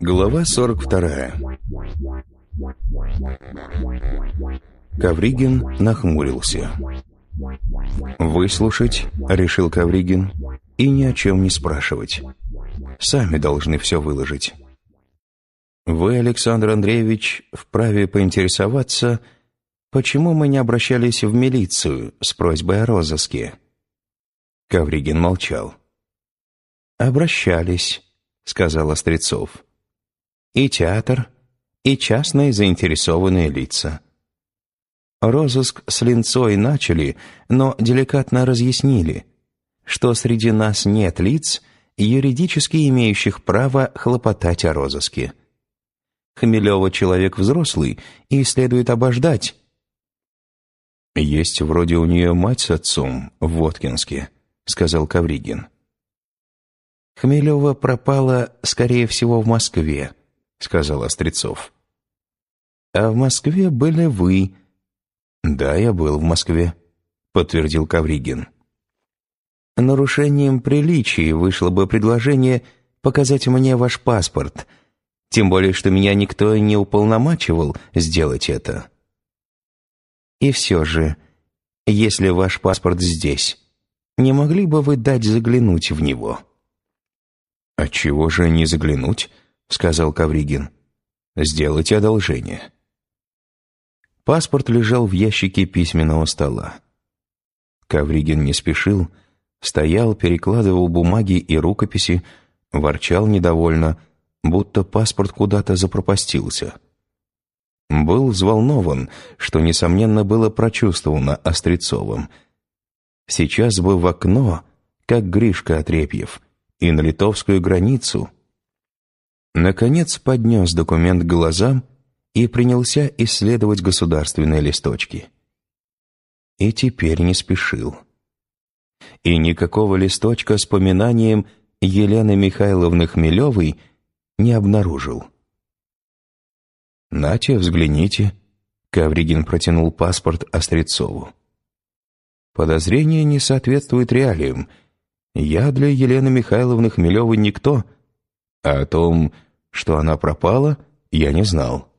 Глава 42 Ковригин нахмурился. «Выслушать», — решил Ковригин, — «и ни о чем не спрашивать. Сами должны все выложить». «Вы, Александр Андреевич, вправе поинтересоваться, почему мы не обращались в милицию с просьбой о розыске?» Ковригин молчал. «Обращались», — сказал Острецов. «И театр, и частные заинтересованные лица». Розыск с линцой начали, но деликатно разъяснили, что среди нас нет лиц, юридически имеющих право хлопотать о розыске. Хмелева человек взрослый и следует обождать. «Есть вроде у нее мать с отцом в Воткинске», — сказал Кавригин. «Хмелева пропала, скорее всего, в Москве», — сказал Острецов. «А в Москве были вы», «Да, я был в Москве», — подтвердил Кавригин. «Нарушением приличий вышло бы предложение показать мне ваш паспорт, тем более что меня никто не уполномачивал сделать это. И все же, если ваш паспорт здесь, не могли бы вы дать заглянуть в него?» «Отчего же не заглянуть?» — сказал Кавригин. «Сделайте одолжение». Паспорт лежал в ящике письменного стола. Кавригин не спешил, стоял, перекладывал бумаги и рукописи, ворчал недовольно, будто паспорт куда-то запропастился. Был взволнован, что, несомненно, было прочувствовано Острецовым. Сейчас бы в окно, как Гришка Отрепьев, и на литовскую границу. Наконец поднес документ к глазам и принялся исследовать государственные листочки. И теперь не спешил. И никакого листочка с поминанием Елены Михайловны Хмелевой не обнаружил. «Нате, взгляните», — Кавригин протянул паспорт Острецову. «Подозрение не соответствует реалиям. Я для Елены Михайловны Хмелевой никто, а о том, что она пропала, я не знал».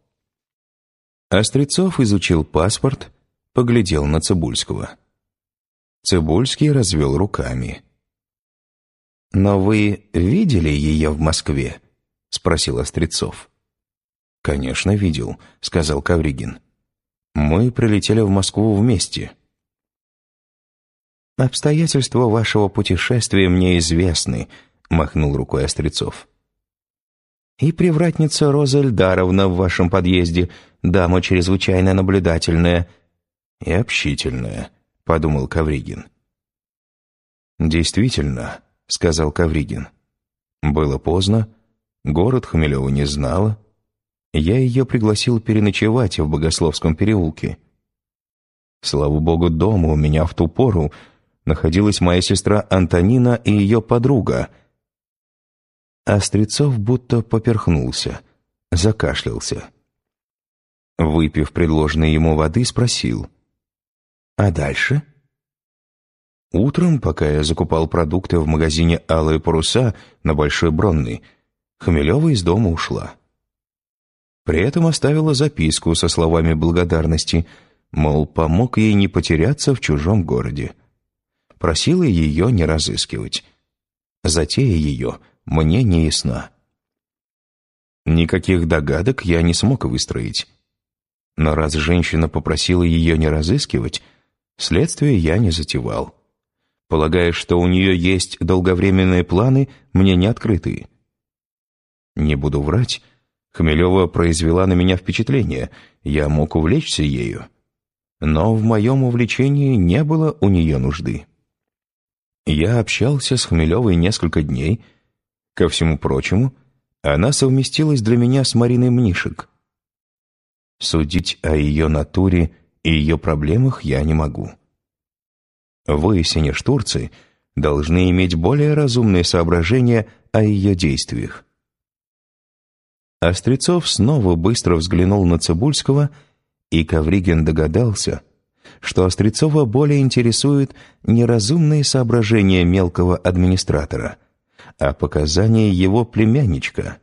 Острецов изучил паспорт, поглядел на Цибульского. Цибульский развел руками. «Но вы видели ее в Москве?» — спросил Острецов. «Конечно, видел», — сказал Кавригин. «Мы прилетели в Москву вместе». «Обстоятельства вашего путешествия мне известны», — махнул рукой Острецов. «И привратница Роза Эльдаровна в вашем подъезде дама чрезвычайно наблюдательная и общительная», — подумал Кавригин. «Действительно», — сказал Кавригин. «Было поздно, город Хмелева не знала. Я ее пригласил переночевать в Богословском переулке. Слава богу, дома у меня в ту пору находилась моя сестра Антонина и ее подруга». Острецов будто поперхнулся, закашлялся. Выпив предложенной ему воды, спросил. «А дальше?» Утром, пока я закупал продукты в магазине «Алые паруса» на Большой Бронной, Хмелева из дома ушла. При этом оставила записку со словами благодарности, мол, помог ей не потеряться в чужом городе. Просила ее не разыскивать. Затея ее мне не ясна. Никаких догадок я не смог выстроить. Но раз женщина попросила ее не разыскивать, следствие я не затевал. Полагая, что у нее есть долговременные планы, мне не открытые. Не буду врать, Хмелева произвела на меня впечатление, я мог увлечься ею. Но в моем увлечении не было у нее нужды. Я общался с Хмелевой несколько дней. Ко всему прочему, она совместилась для меня с Мариной Мнишек — Судить о ее натуре и ее проблемах я не могу. Вы, синештурцы, должны иметь более разумные соображения о ее действиях. Острецов снова быстро взглянул на Цибульского И Ковригин догадался, что Острецова более интересуют не разумные соображения мелкого администратора, а показания его племянничка.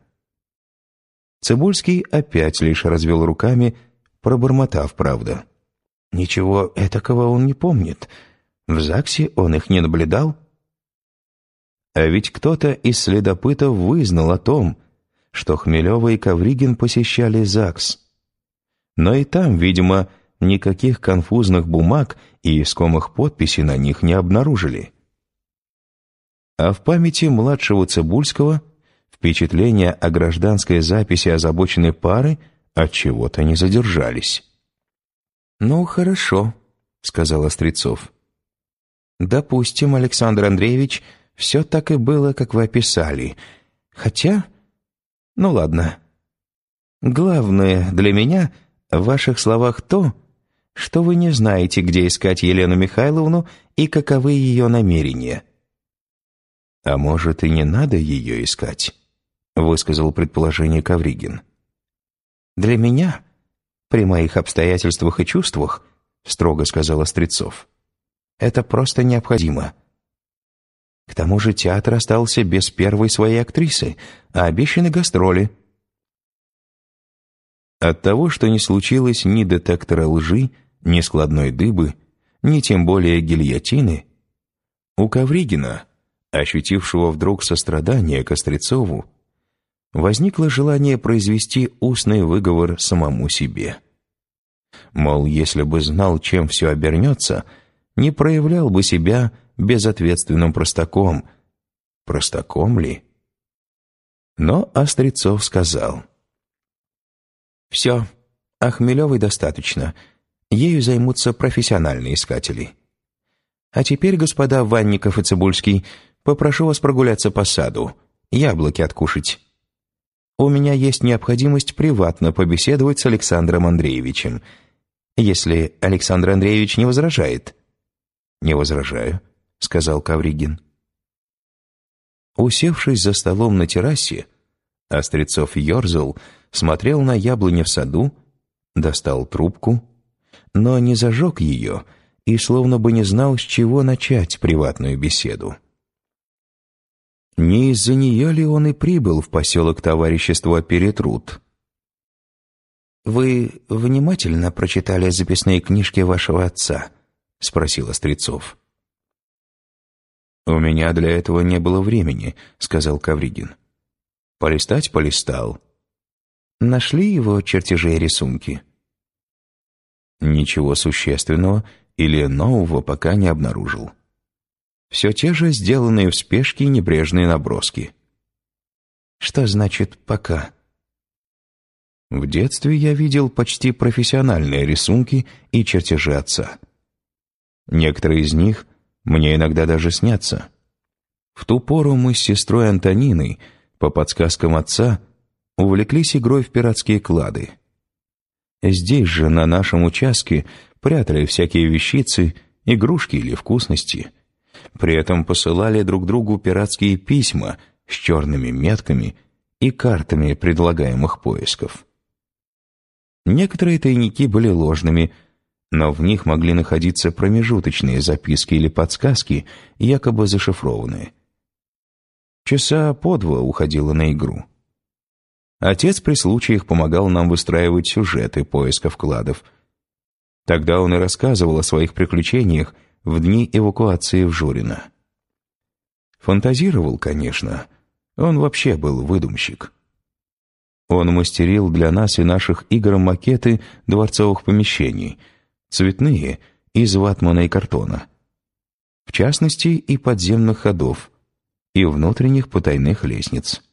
Цибульский опять лишь развел руками, пробормотав правда. Ничего этакого он не помнит. В ЗАГСе он их не наблюдал. А ведь кто-то из следопытов вызнал о том, что Хмелева и Ковригин посещали ЗАГС. Но и там, видимо, никаких конфузных бумаг и искомых подписей на них не обнаружили. А в памяти младшего Цибульского впечатления о гражданской записи озабоченной пары от чего то не задержались. «Ну, хорошо», — сказал Острецов. «Допустим, Александр Андреевич, все так и было, как вы описали. Хотя... Ну ладно. Главное для меня в ваших словах то, что вы не знаете, где искать Елену Михайловну и каковы ее намерения». «А может, и не надо ее искать?» — высказал предположение Кавригин. «Для меня, при моих обстоятельствах и чувствах, — строго сказал Острецов, — это просто необходимо. К тому же театр остался без первой своей актрисы, а обещаны гастроли». От того, что не случилось ни детектора лжи, ни складной дыбы, ни тем более гильотины, у Ковригина, ощутившего вдруг сострадание к возникло желание произвести устный выговор самому себе. Мол, если бы знал, чем все обернется, не проявлял бы себя безответственным простаком. Простаком ли? Но Острецов сказал. «Все, а достаточно. Ею займутся профессиональные искатели. А теперь, господа Ванников и Цибульский, попрошу вас прогуляться по саду, яблоки откушать» у меня есть необходимость приватно побеседовать с Александром Андреевичем, если Александр Андреевич не возражает». «Не возражаю», — сказал Кавригин. Усевшись за столом на террасе, Острецов ерзал, смотрел на яблони в саду, достал трубку, но не зажег ее и словно бы не знал, с чего начать приватную беседу. Не из-за нее ли он и прибыл в поселок товарищества Перетрут? «Вы внимательно прочитали записные книжки вашего отца?» — спросил Острецов. «У меня для этого не было времени», — сказал Кавригин. «Полистать полистал». «Нашли его чертежи и рисунки?» «Ничего существенного или нового пока не обнаружил» все те же сделанные в спешке небрежные наброски. Что значит «пока»? В детстве я видел почти профессиональные рисунки и чертежи отца. Некоторые из них мне иногда даже снятся. В ту пору мы с сестрой Антониной, по подсказкам отца, увлеклись игрой в пиратские клады. Здесь же, на нашем участке, прятали всякие вещицы, игрушки или вкусности — при этом посылали друг другу пиратские письма с черными метками и картами предлагаемых поисков. Некоторые тайники были ложными, но в них могли находиться промежуточные записки или подсказки, якобы зашифрованные. Часа по два уходило на игру. Отец при случаях помогал нам выстраивать сюжеты поиска вкладов. Тогда он и рассказывал о своих приключениях в дни эвакуации в Журино. Фантазировал, конечно, он вообще был выдумщик. Он мастерил для нас и наших игр макеты дворцовых помещений, цветные, из ватмана и картона. В частности, и подземных ходов, и внутренних потайных лестниц.